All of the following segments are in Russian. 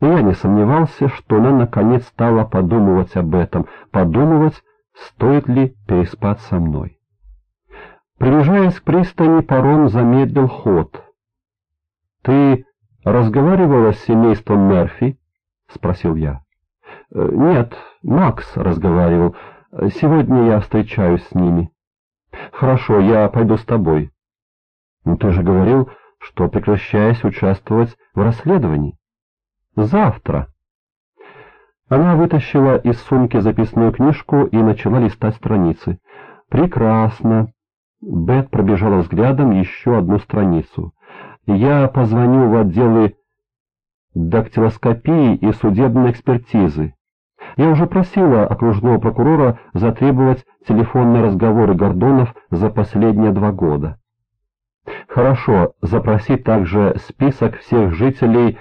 И я не сомневался, что она наконец стала подумывать об этом, подумывать, стоит ли переспать со мной. Приближаясь к пристани, паром замедлил ход. — Ты разговаривала с семейством Мерфи? — спросил я. «Э, — Нет, Макс разговаривал. Сегодня я встречаюсь с ними. — Хорошо, я пойду с тобой. — Ну, ты же говорил, что прекращаясь участвовать в расследовании. — Завтра. Она вытащила из сумки записную книжку и начала листать страницы. «Прекрасно!» Бет пробежала взглядом еще одну страницу. «Я позвоню в отделы дактилоскопии и судебной экспертизы. Я уже просила окружного прокурора затребовать телефонные разговоры Гордонов за последние два года. Хорошо, запроси также список всех жителей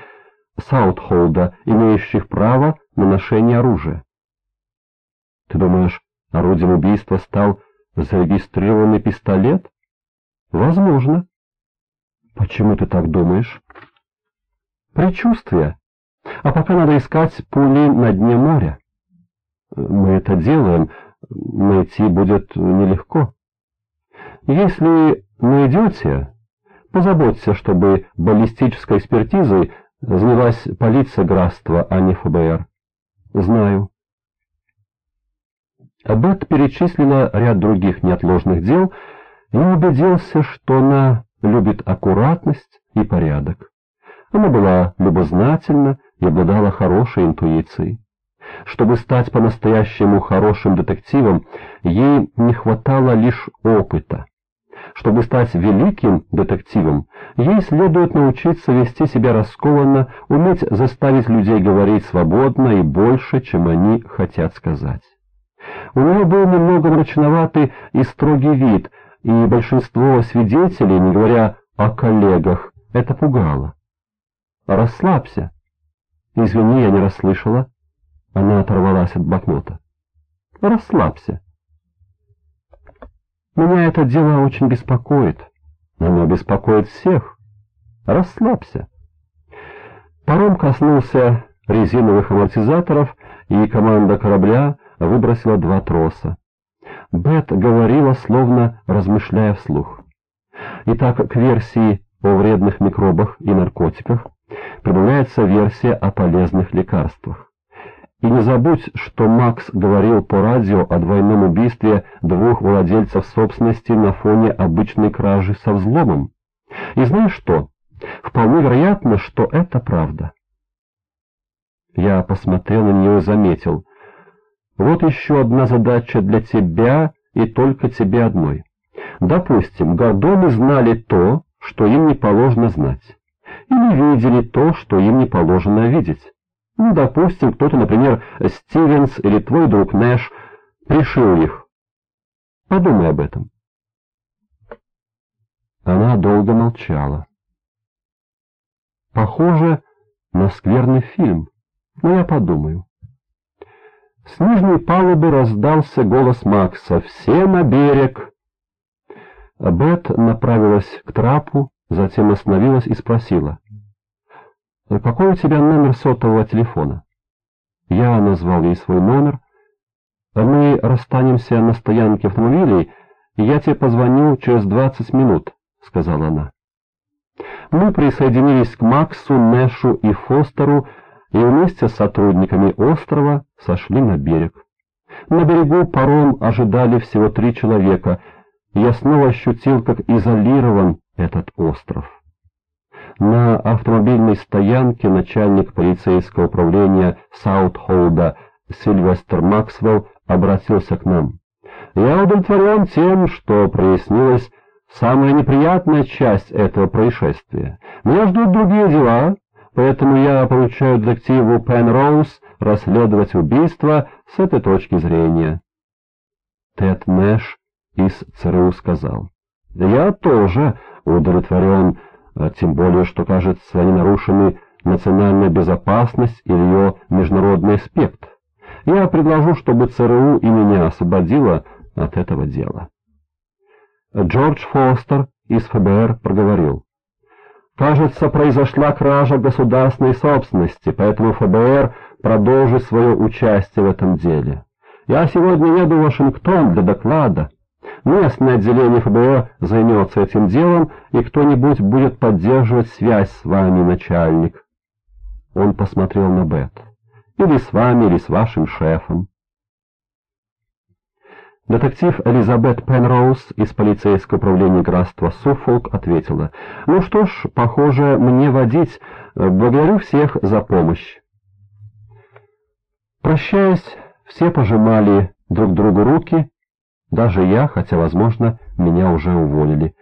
Саутхолда, имеющих право на ношение оружия. Ты думаешь, орудием убийства стал зарегистрированный пистолет? Возможно. Почему ты так думаешь? Предчувствие. А пока надо искать пули на дне моря. Мы это делаем, найти будет нелегко. Если найдете, позаботься, чтобы баллистической экспертизой занялась полиция графства, а не ФБР. Знаю. Бет перечислила ряд других неотложных дел и убедился, что она любит аккуратность и порядок. Она была любознательна и обладала хорошей интуицией. Чтобы стать по-настоящему хорошим детективом, ей не хватало лишь опыта. Чтобы стать великим детективом, ей следует научиться вести себя раскованно, уметь заставить людей говорить свободно и больше, чем они хотят сказать. У нее был немного мрачноватый и строгий вид, и большинство свидетелей, не говоря о коллегах, это пугало. «Расслабься». «Извини, я не расслышала». Она оторвалась от блокнота. «Расслабься». «Меня это дело очень беспокоит. Оно беспокоит всех. Расслабься». Паром коснулся резиновых амортизаторов, и команда корабля выбросила два троса. Бет говорила, словно размышляя вслух. Итак, к версии о вредных микробах и наркотиках прибавляется версия о полезных лекарствах. И не забудь, что Макс говорил по радио о двойном убийстве двух владельцев собственности на фоне обычной кражи со взломом. И знаешь что? Вполне вероятно, что это правда. Я посмотрел на нее и заметил. Вот еще одна задача для тебя и только тебе одной. Допустим, Гордоны знали то, что им не положено знать или видели то, что им не положено видеть. Ну, допустим, кто-то, например, Стивенс или твой друг Нэш, пришил их. Подумай об этом. Она долго молчала. Похоже на скверный фильм, но я подумаю. С нижней палубы раздался голос Макса «Все на берег!». Бет направилась к трапу, затем остановилась и спросила. «Какой у тебя номер сотового телефона?» Я назвал ей свой номер. «Мы расстанемся на стоянке автомобилей, и я тебе позвоню через двадцать минут», — сказала она. Мы присоединились к Максу, Нэшу и Фостеру и вместе с сотрудниками острова сошли на берег. На берегу паром ожидали всего три человека, я снова ощутил, как изолирован этот остров. На автомобильной стоянке начальник полицейского управления Саутхолда Сильвестр Максвелл обратился к нам. «Я удовлетворен тем, что прояснилась самая неприятная часть этого происшествия. Меня ждут другие дела, поэтому я поручаю детективу Пенроуз расследовать убийство с этой точки зрения». Тед Нэш из ЦРУ сказал. «Я тоже удовлетворен, тем более, что, кажется, они нарушены национальная безопасность или ее международный аспект. Я предложу, чтобы ЦРУ и меня освободило от этого дела. Джордж Фостер из ФБР проговорил. Кажется, произошла кража государственной собственности, поэтому ФБР продолжит свое участие в этом деле. Я сегодня еду в Вашингтон для доклада. Местное отделение ФБР займется этим делом, и кто-нибудь будет поддерживать связь с вами, начальник. Он посмотрел на Бет. Или с вами, или с вашим шефом. Детектив Элизабет Пенроуз из полицейского управления графства Суффолк ответила, «Ну что ж, похоже, мне водить. Благодарю всех за помощь». Прощаясь, все пожимали друг другу руки, даже я, хотя, возможно, меня уже уволили.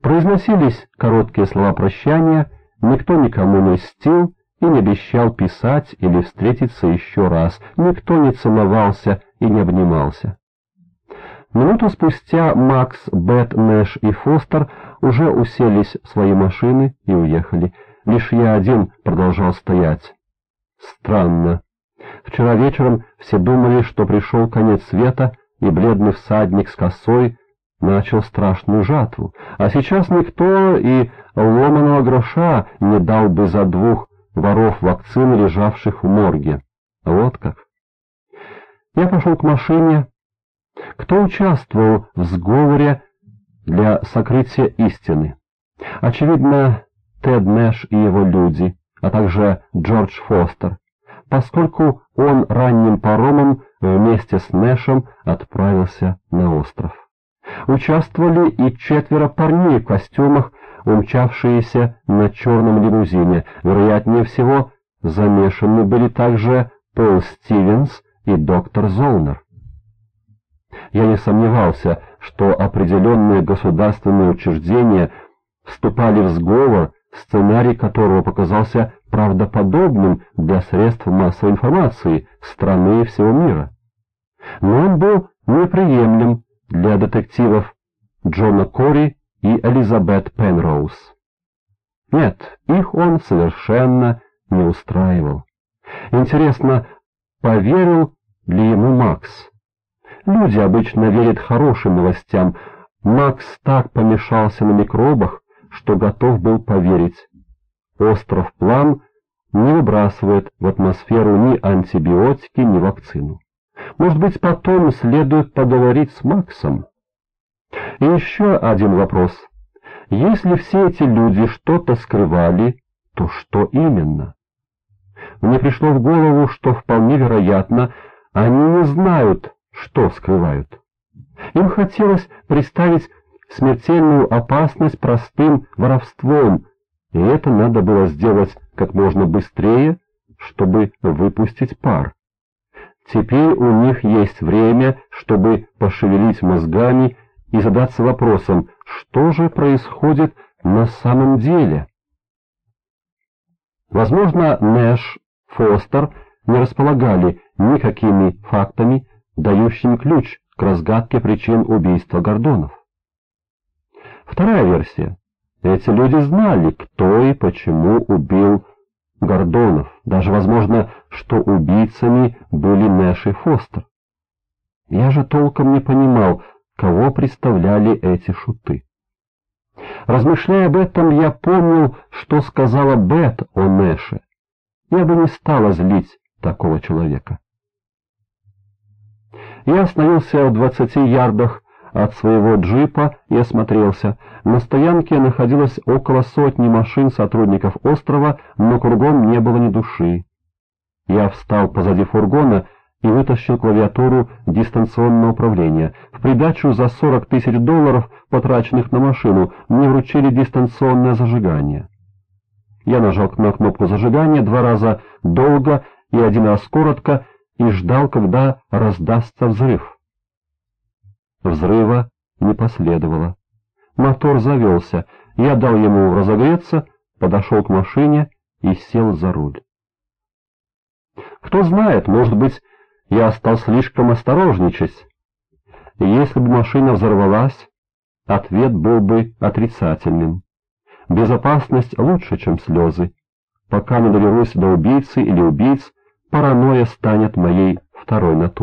Произносились короткие слова прощания, никто никому не льстил и не обещал писать или встретиться еще раз, никто не целовался и не обнимался. Минуту спустя Макс, Бет, Нэш и Фостер уже уселись в свои машины и уехали. Лишь я один продолжал стоять. Странно. Вчера вечером все думали, что пришел конец света, и бледный всадник с косой начал страшную жатву. А сейчас никто и ломаного гроша не дал бы за двух воров вакцин, лежавших в морге. Вот как. Я пошел к машине, кто участвовал в сговоре для сокрытия истины? Очевидно, Тед Нэш и его люди, а также Джордж Фостер, поскольку он ранним паромом вместе с Нэшем отправился на остров. Участвовали и четверо парней в костюмах, умчавшиеся на черном лимузине. Вероятнее всего, замешаны были также Пол Стивенс и доктор Золнер. Я не сомневался, что определенные государственные учреждения вступали в сговор, сценарий которого показался правдоподобным для средств массовой информации страны и всего мира. Но он был неприемлем для детективов Джона Кори и Элизабет Пенроуз. Нет, их он совершенно не устраивал. Интересно, поверил ли ему Макс? Люди обычно верят хорошим новостям. Макс так помешался на микробах, что готов был поверить. Остров Плам не выбрасывает в атмосферу ни антибиотики, ни вакцину. Может быть, потом следует поговорить с Максом? И еще один вопрос. Если все эти люди что-то скрывали, то что именно? Мне пришло в голову, что вполне вероятно, они не знают, что скрывают. Им хотелось представить смертельную опасность простым воровством, и это надо было сделать как можно быстрее, чтобы выпустить пар. Теперь у них есть время, чтобы пошевелить мозгами и задаться вопросом, что же происходит на самом деле. Возможно, Нэш, Фостер не располагали никакими фактами, дающим ключ к разгадке причин убийства Гордонов. Вторая версия. Эти люди знали, кто и почему убил Гордонов, даже возможно, что убийцами были Нэш и Фостер. Я же толком не понимал, кого представляли эти шуты. Размышляя об этом, я помнил, что сказала Бет о Нэше. Я бы не стала злить такого человека. Я остановился в двадцати ярдах от своего джипа и осмотрелся. На стоянке находилось около сотни машин сотрудников острова, но кругом не было ни души. Я встал позади фургона и вытащил клавиатуру дистанционного управления. В придачу за 40 тысяч долларов, потраченных на машину, мне вручили дистанционное зажигание. Я нажал на кнопку зажигания два раза долго и один раз коротко, и ждал, когда раздастся взрыв. Взрыва не последовало. Мотор завелся. Я дал ему разогреться, подошел к машине и сел за руль. Кто знает, может быть, я стал слишком осторожничать. Если бы машина взорвалась, ответ был бы отрицательным. Безопасность лучше, чем слезы. Пока не доберусь до убийцы или убийц, паранойя станет моей второй натурой.